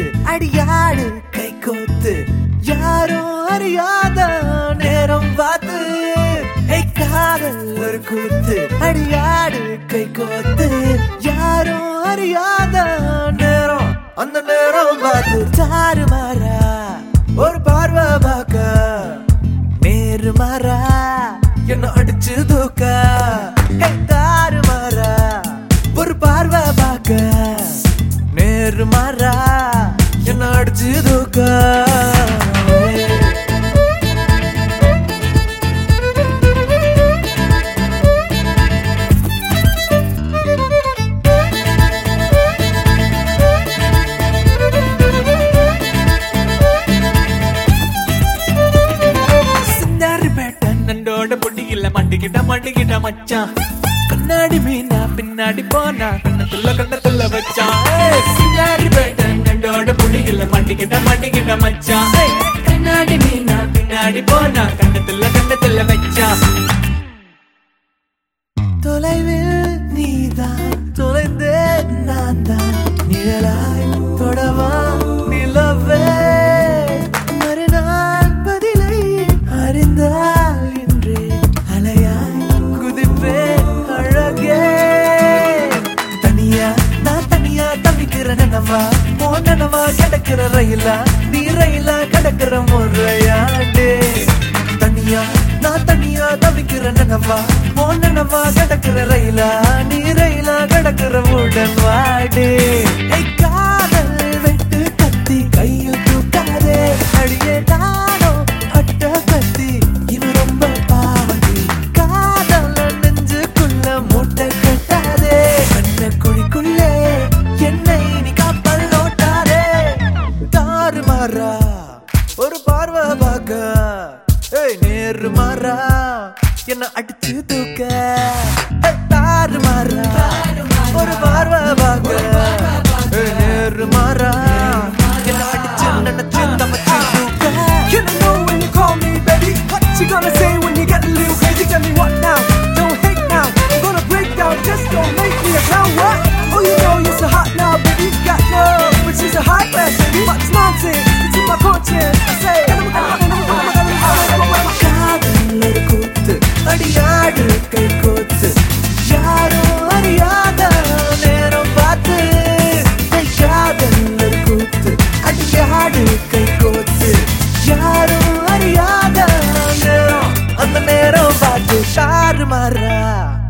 அடியாடு கை கோத்து. யாரும் அறியாத நேரம் பார்த்து காதல் ஒரு கூத்து. அடியாடு கை கோத்து. யாரும் அறியாத நேரம் அந்த நேரம் பார்த்து. தாறு மாறா ஒரு பார்வை பார்க்க நேரு மாறா. நண்டோட பொடியில மண்டிக்கிட்ட மண்டிக்கிட்ட மச்சான். கண்ணாடி மீனா பின்னாடி போனா கண்ணத்துள்ள கண்ணத்துள்ள வச்சான். சிங்காரி பேட்டன் கண்டோட பொடியில மண்டிக்கிட்ட மண்டிக்கிட்ட மச்சான். கண்ணாடி மீனா பின்னாடி போனா கண்ணத்துள்ள கண்ணத்துள்ள வச்சான். கடக்கிற ரயிலா? நீ ரயிலா? கடக்கிற முறையாடே தனியா நான் தனியா தவிக்கிற நனவா போ நினவா கிடக்கிற ரயிலா? நீ ரயிலா? கடக்கிற உடன் வாடே. ஒரு பார்வை பார்க்க. ஏய் நேரு மாறா. என்ன அடிச்சு தூக்க. தாறு மாறா. ஒரு பார்வை பார்க்க. ஏய், நேரு மாறா. என்ன அடிச்சு நினைச்சு தமச்சு தூக்க. Know when you call me, baby? What you gonna say when you get a little யாரும் அறியாத